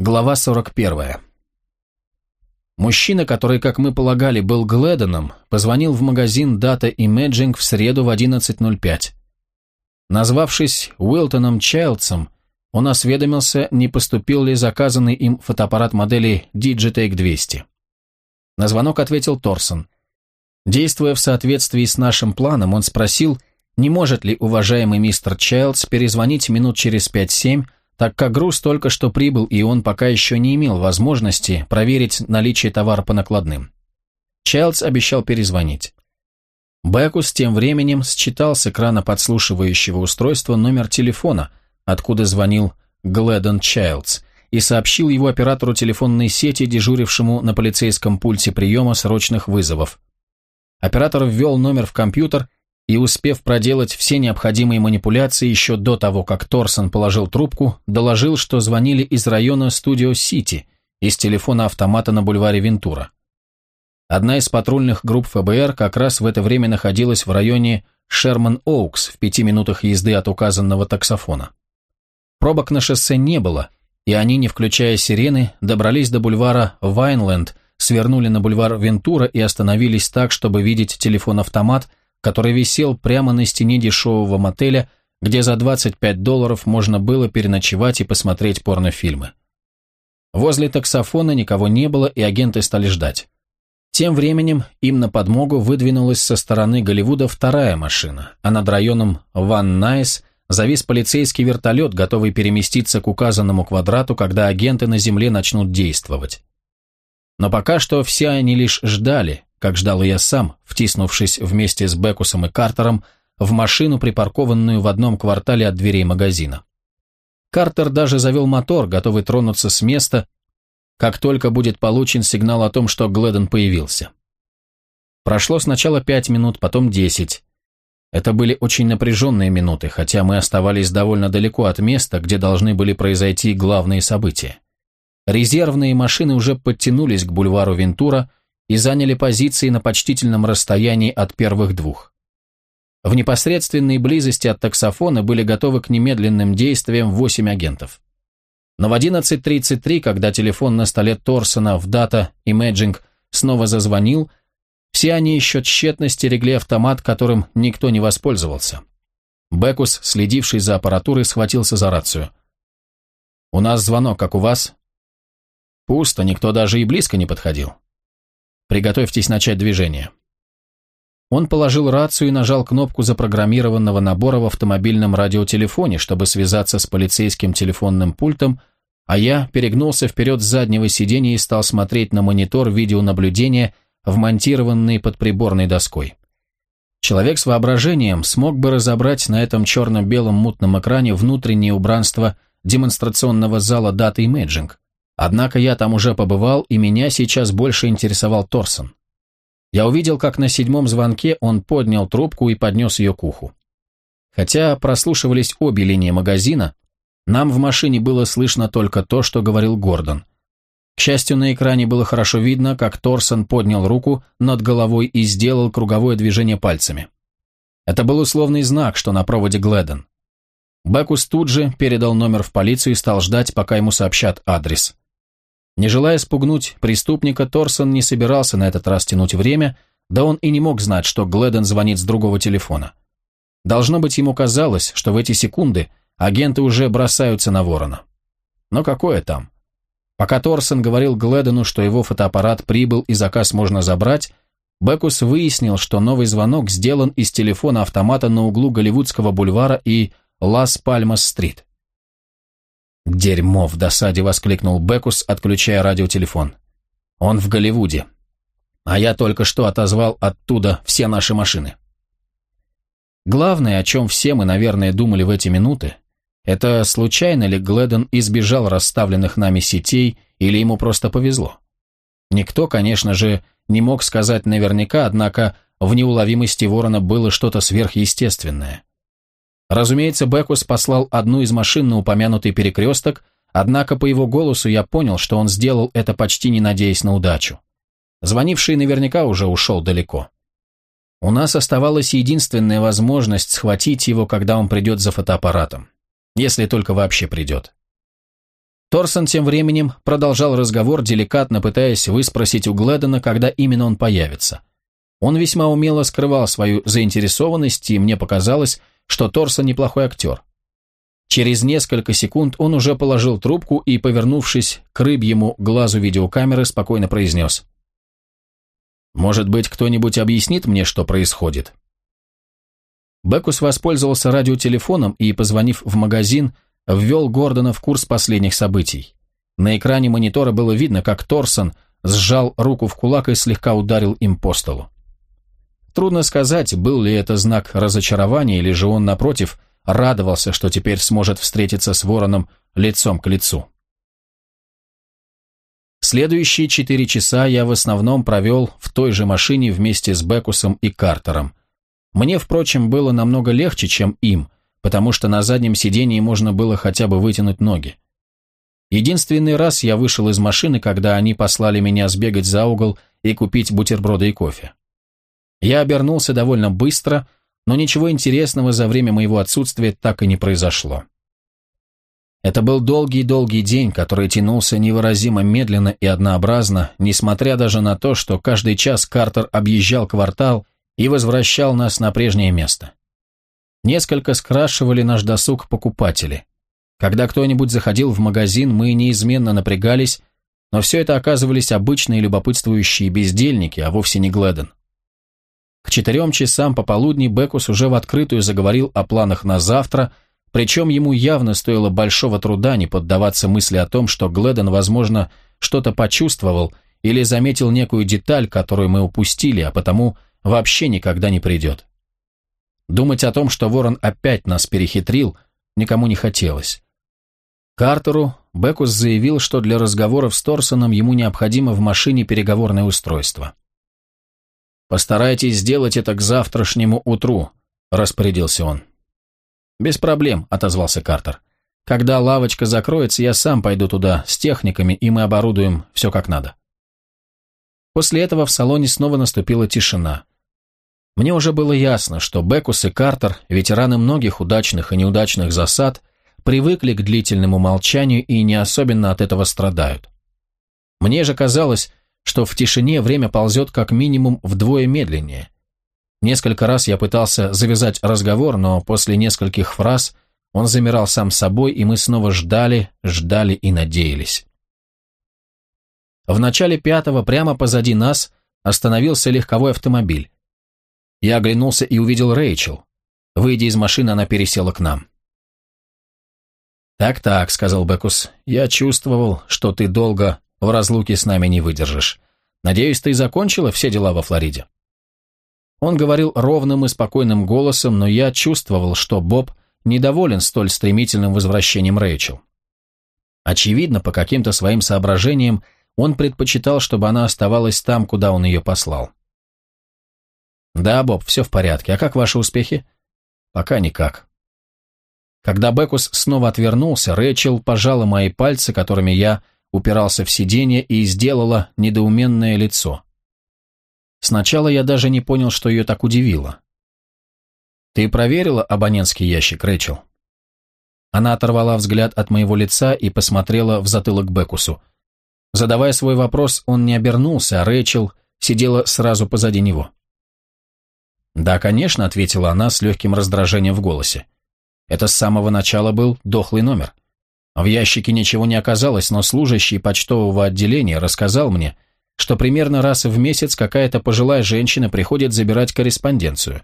Глава 41. Мужчина, который, как мы полагали, был Гледоном, позвонил в магазин Data Imaging в среду в 11.05. Назвавшись Уилтоном Чайлдсом, он осведомился, не поступил ли заказанный им фотоаппарат модели Digitake 200. На звонок ответил Торсон. Действуя в соответствии с нашим планом, он спросил, не может ли уважаемый мистер Чайлдс перезвонить минут через 5-7, так как груз только что прибыл, и он пока еще не имел возможности проверить наличие товара по накладным. Чайлдс обещал перезвонить. Бекус тем временем считал с экрана подслушивающего устройства номер телефона, откуда звонил Гледон Чайлдс, и сообщил его оператору телефонной сети, дежурившему на полицейском пульте приема срочных вызовов. Оператор ввел номер в компьютер и, успев проделать все необходимые манипуляции еще до того, как Торсон положил трубку, доложил, что звонили из района Студио-Сити, из телефона автомата на бульваре Вентура. Одна из патрульных групп ФБР как раз в это время находилась в районе Шерман-Оукс в пяти минутах езды от указанного таксофона. Пробок на шоссе не было, и они, не включая сирены, добрались до бульвара Вайнленд, свернули на бульвар Вентура и остановились так, чтобы видеть телефон-автомат, который висел прямо на стене дешевого мотеля, где за 25 долларов можно было переночевать и посмотреть порнофильмы. Возле таксофона никого не было, и агенты стали ждать. Тем временем им на подмогу выдвинулась со стороны Голливуда вторая машина, а над районом Ван Найс завис полицейский вертолет, готовый переместиться к указанному квадрату, когда агенты на земле начнут действовать. Но пока что все они лишь ждали, как ждал я сам, втиснувшись вместе с Бекусом и Картером в машину, припаркованную в одном квартале от дверей магазина. Картер даже завел мотор, готовый тронуться с места, как только будет получен сигнал о том, что Гледон появился. Прошло сначала пять минут, потом десять. Это были очень напряженные минуты, хотя мы оставались довольно далеко от места, где должны были произойти главные события. Резервные машины уже подтянулись к бульвару Вентура, и заняли позиции на почтительном расстоянии от первых двух. В непосредственной близости от таксофона были готовы к немедленным действиям восемь агентов. Но в 11.33, когда телефон на столе Торсона в Data Imaging снова зазвонил, все они еще тщетно стерегли автомат, которым никто не воспользовался. Бекус, следивший за аппаратурой, схватился за рацию. «У нас звонок, как у вас?» «Пусто, никто даже и близко не подходил. Приготовьтесь начать движение». Он положил рацию и нажал кнопку запрограммированного набора в автомобильном радиотелефоне, чтобы связаться с полицейским телефонным пультом, а я перегнулся вперед с заднего сиденья и стал смотреть на монитор видеонаблюдения, вмонтированный под приборной доской. Человек с воображением смог бы разобрать на этом черно-белом мутном экране внутреннее убранство демонстрационного зала Data Imaging, Однако я там уже побывал, и меня сейчас больше интересовал Торсон. Я увидел, как на седьмом звонке он поднял трубку и поднес ее к уху. Хотя прослушивались обе линии магазина, нам в машине было слышно только то, что говорил Гордон. К счастью, на экране было хорошо видно, как Торсон поднял руку над головой и сделал круговое движение пальцами. Это был условный знак, что на проводе Гледен. Бекус тут же передал номер в полицию и стал ждать, пока ему сообщат адрес. Не желая спугнуть преступника, Торсон не собирался на этот раз тянуть время, да он и не мог знать, что Гледен звонит с другого телефона. Должно быть, ему казалось, что в эти секунды агенты уже бросаются на ворона. Но какое там? Пока Торсон говорил Гледену, что его фотоаппарат прибыл и заказ можно забрать, Бекус выяснил, что новый звонок сделан из телефона автомата на углу Голливудского бульвара и Лас-Пальмас-стрит. «Дерьмо!» — в досаде воскликнул Бекус, отключая радиотелефон. «Он в Голливуде. А я только что отозвал оттуда все наши машины». Главное, о чем все мы, наверное, думали в эти минуты, это случайно ли Гледон избежал расставленных нами сетей или ему просто повезло? Никто, конечно же, не мог сказать наверняка, однако в неуловимости ворона было что-то сверхъестественное. Разумеется, Бекус послал одну из машин на упомянутый перекресток, однако по его голосу я понял, что он сделал это почти не надеясь на удачу. Звонивший наверняка уже ушел далеко. У нас оставалась единственная возможность схватить его, когда он придет за фотоаппаратом. Если только вообще придет. Торсон тем временем продолжал разговор, деликатно пытаясь выспросить у Гледона, когда именно он появится. Он весьма умело скрывал свою заинтересованность, и мне показалось, что Торсон неплохой актер. Через несколько секунд он уже положил трубку и, повернувшись к рыбьему глазу видеокамеры, спокойно произнес. «Может быть, кто-нибудь объяснит мне, что происходит?» Бекус воспользовался радиотелефоном и, позвонив в магазин, ввел Гордона в курс последних событий. На экране монитора было видно, как Торсон сжал руку в кулак и слегка ударил им по столу. Трудно сказать, был ли это знак разочарования, или же он, напротив, радовался, что теперь сможет встретиться с вороном лицом к лицу. Следующие четыре часа я в основном провел в той же машине вместе с Бекусом и Картером. Мне, впрочем, было намного легче, чем им, потому что на заднем сидении можно было хотя бы вытянуть ноги. Единственный раз я вышел из машины, когда они послали меня сбегать за угол и купить бутерброды и кофе. Я обернулся довольно быстро, но ничего интересного за время моего отсутствия так и не произошло. Это был долгий-долгий день, который тянулся невыразимо медленно и однообразно, несмотря даже на то, что каждый час Картер объезжал квартал и возвращал нас на прежнее место. Несколько скрашивали наш досуг покупатели. Когда кто-нибудь заходил в магазин, мы неизменно напрягались, но все это оказывались обычные любопытствующие бездельники, а вовсе не Гледен. К четырем часам пополудни Бекус уже в открытую заговорил о планах на завтра, причем ему явно стоило большого труда не поддаваться мысли о том, что Гледен, возможно, что-то почувствовал или заметил некую деталь, которую мы упустили, а потому вообще никогда не придет. Думать о том, что Ворон опять нас перехитрил, никому не хотелось. Картеру Бекус заявил, что для разговоров с Торсоном ему необходимо в машине переговорное устройство. «Постарайтесь сделать это к завтрашнему утру», – распорядился он. «Без проблем», – отозвался Картер. «Когда лавочка закроется, я сам пойду туда с техниками, и мы оборудуем все как надо». После этого в салоне снова наступила тишина. Мне уже было ясно, что Бекус и Картер, ветераны многих удачных и неудачных засад, привыкли к длительному молчанию и не особенно от этого страдают. Мне же казалось, что в тишине время ползет как минимум вдвое медленнее. Несколько раз я пытался завязать разговор, но после нескольких фраз он замирал сам собой, и мы снова ждали, ждали и надеялись. В начале пятого, прямо позади нас, остановился легковой автомобиль. Я оглянулся и увидел Рэйчел. Выйдя из машины, она пересела к нам. «Так-так», — сказал Бекус, — «я чувствовал, что ты долго в разлуке с нами не выдержишь. Надеюсь, ты закончила все дела во Флориде?» Он говорил ровным и спокойным голосом, но я чувствовал, что Боб недоволен столь стремительным возвращением Рэйчел. Очевидно, по каким-то своим соображениям, он предпочитал, чтобы она оставалась там, куда он ее послал. «Да, Боб, все в порядке. А как ваши успехи?» «Пока никак». Когда Бекус снова отвернулся, Рэйчел пожала мои пальцы, которыми я упирался в сиденье и сделала недоуменное лицо. Сначала я даже не понял, что ее так удивило. «Ты проверила абонентский ящик, Рэйчел?» Она оторвала взгляд от моего лица и посмотрела в затылок Бекусу. Задавая свой вопрос, он не обернулся, а Рэйчел сидела сразу позади него. «Да, конечно», — ответила она с легким раздражением в голосе. «Это с самого начала был дохлый номер. В ящике ничего не оказалось, но служащий почтового отделения рассказал мне, что примерно раз в месяц какая-то пожилая женщина приходит забирать корреспонденцию.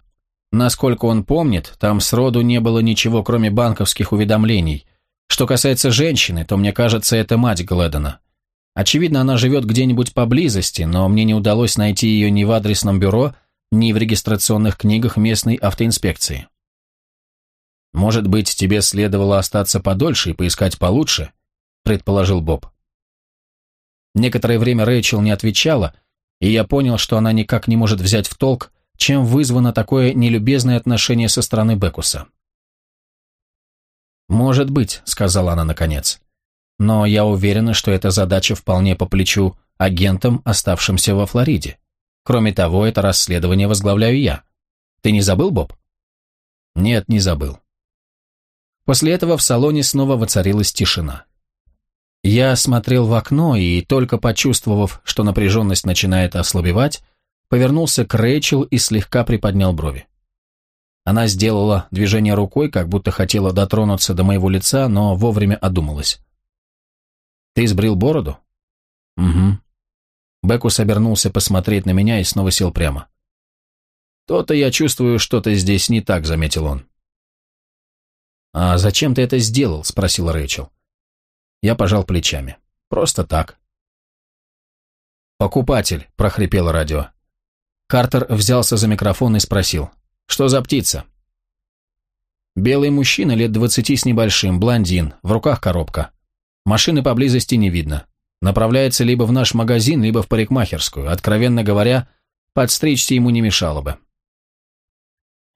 Насколько он помнит, там сроду не было ничего, кроме банковских уведомлений. Что касается женщины, то мне кажется, это мать Гледона. Очевидно, она живет где-нибудь поблизости, но мне не удалось найти ее ни в адресном бюро, ни в регистрационных книгах местной автоинспекции. «Может быть, тебе следовало остаться подольше и поискать получше?» – предположил Боб. Некоторое время Рэйчел не отвечала, и я понял, что она никак не может взять в толк, чем вызвано такое нелюбезное отношение со стороны Бекуса. «Может быть», — сказала она наконец. «Но я уверена, что эта задача вполне по плечу агентам, оставшимся во Флориде. Кроме того, это расследование возглавляю я. Ты не забыл, Боб?» «Нет, не забыл. После этого в салоне снова воцарилась тишина. Я смотрел в окно и, только почувствовав, что напряженность начинает ослабевать, повернулся к Рэйчел и слегка приподнял брови. Она сделала движение рукой, как будто хотела дотронуться до моего лица, но вовремя одумалась. «Ты сбрил бороду?» «Угу». Бекус обернулся посмотреть на меня и снова сел прямо. «То-то я чувствую, что-то здесь не так», — заметил он. «А зачем ты это сделал?» — спросила Рэйчел. Я пожал плечами. «Просто так». «Покупатель», — прохрипело радио. Картер взялся за микрофон и спросил. «Что за птица?» Белый мужчина лет двадцати с небольшим, блондин, в руках коробка. Машины поблизости не видно. Направляется либо в наш магазин, либо в парикмахерскую. Откровенно говоря, подстричься ему не мешало бы.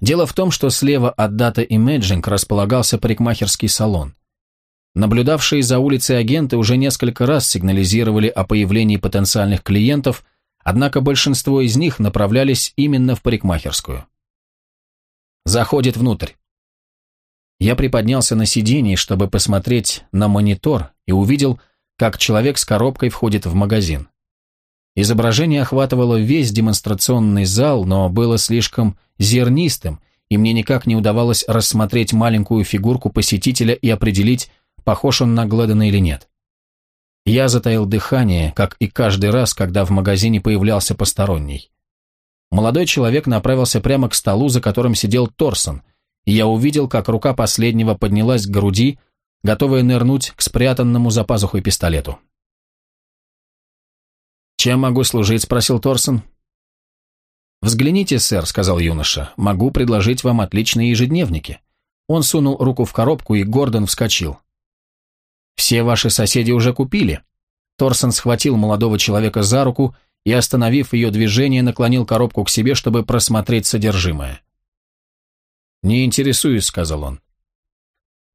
Дело в том, что слева от Data Imaging располагался парикмахерский салон. Наблюдавшие за улицей агенты уже несколько раз сигнализировали о появлении потенциальных клиентов, однако большинство из них направлялись именно в парикмахерскую. Заходит внутрь. Я приподнялся на сиденье, чтобы посмотреть на монитор, и увидел, как человек с коробкой входит в магазин. Изображение охватывало весь демонстрационный зал, но было слишком зернистым, и мне никак не удавалось рассмотреть маленькую фигурку посетителя и определить, похож он на Гледена или нет. Я затаил дыхание, как и каждый раз, когда в магазине появлялся посторонний. Молодой человек направился прямо к столу, за которым сидел Торсон, и я увидел, как рука последнего поднялась к груди, готовая нырнуть к спрятанному за пазухой пистолету. «Чем могу служить?» – спросил Торсон. «Взгляните, сэр», – сказал юноша, – «могу предложить вам отличные ежедневники». Он сунул руку в коробку, и Гордон вскочил. «Все ваши соседи уже купили». Торсон схватил молодого человека за руку и, остановив ее движение, наклонил коробку к себе, чтобы просмотреть содержимое. «Не интересуюсь», — сказал он.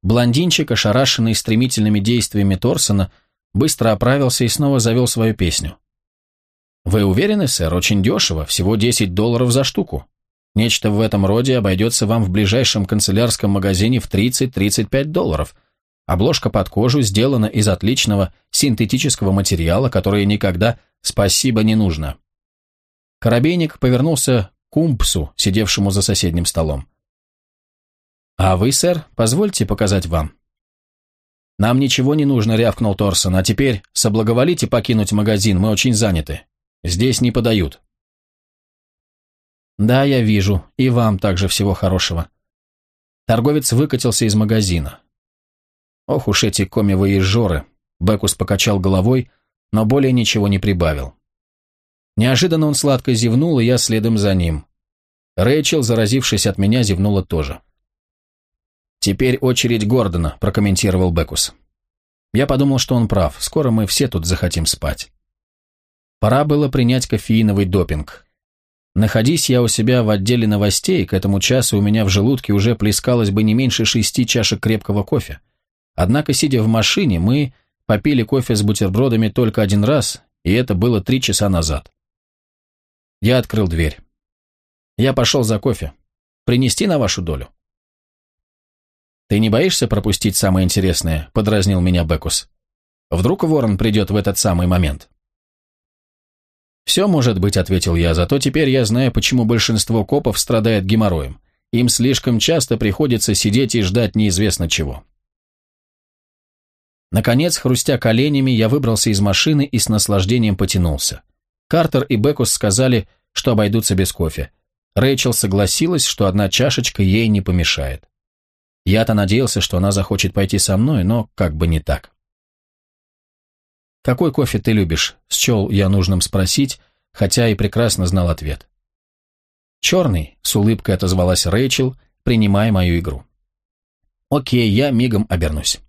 Блондинчик, ошарашенный стремительными действиями Торсона, быстро оправился и снова завел свою песню. «Вы уверены, сэр? Очень дешево, всего 10 долларов за штуку. Нечто в этом роде обойдется вам в ближайшем канцелярском магазине в 30-35 долларов. Обложка под кожу сделана из отличного синтетического материала, который никогда спасибо не нужно». Коробейник повернулся к Умпсу, сидевшему за соседним столом. «А вы, сэр, позвольте показать вам». «Нам ничего не нужно», — рявкнул Торсон, «а теперь соблаговолите покинуть магазин, мы очень заняты». Здесь не подают». «Да, я вижу. И вам также всего хорошего». Торговец выкатился из магазина. «Ох уж эти комивые жоры!» Бекус покачал головой, но более ничего не прибавил. Неожиданно он сладко зевнул, и я следом за ним. Рэйчел, заразившись от меня, зевнула тоже. «Теперь очередь Гордона», – прокомментировал Бекус. Я подумал, что он прав, скоро мы все тут захотим спать. Пора было принять кофеиновый допинг. Находись я у себя в отделе новостей, к этому часу у меня в желудке уже плескалось бы не меньше шести чашек крепкого кофе. Однако, сидя в машине, мы попили кофе с бутербродами только один раз, и это было три часа назад. Я открыл дверь. Я пошел за кофе. Принести на вашу долю? «Ты не боишься пропустить самое интересное?» – подразнил меня Бекус. «Вдруг ворон придет в этот самый момент?» «Все может быть», — ответил я, — «зато теперь я знаю, почему большинство копов страдает геморроем. Им слишком часто приходится сидеть и ждать неизвестно чего». Наконец, хрустя коленями, я выбрался из машины и с наслаждением потянулся. Картер и Бекус сказали, что обойдутся без кофе. Рэйчел согласилась, что одна чашечка ей не помешает. Я-то надеялся, что она захочет пойти со мной, но как бы не так. «Какой кофе ты любишь?» – счел я нужным спросить, хотя и прекрасно знал ответ. «Черный», – с улыбкой отозвалась Рэйчел, принимая мою игру. «Окей, я мигом обернусь».